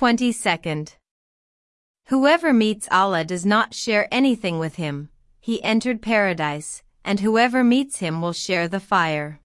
22nd. Whoever meets Allah does not share anything with him, he entered paradise, and whoever meets him will share the fire.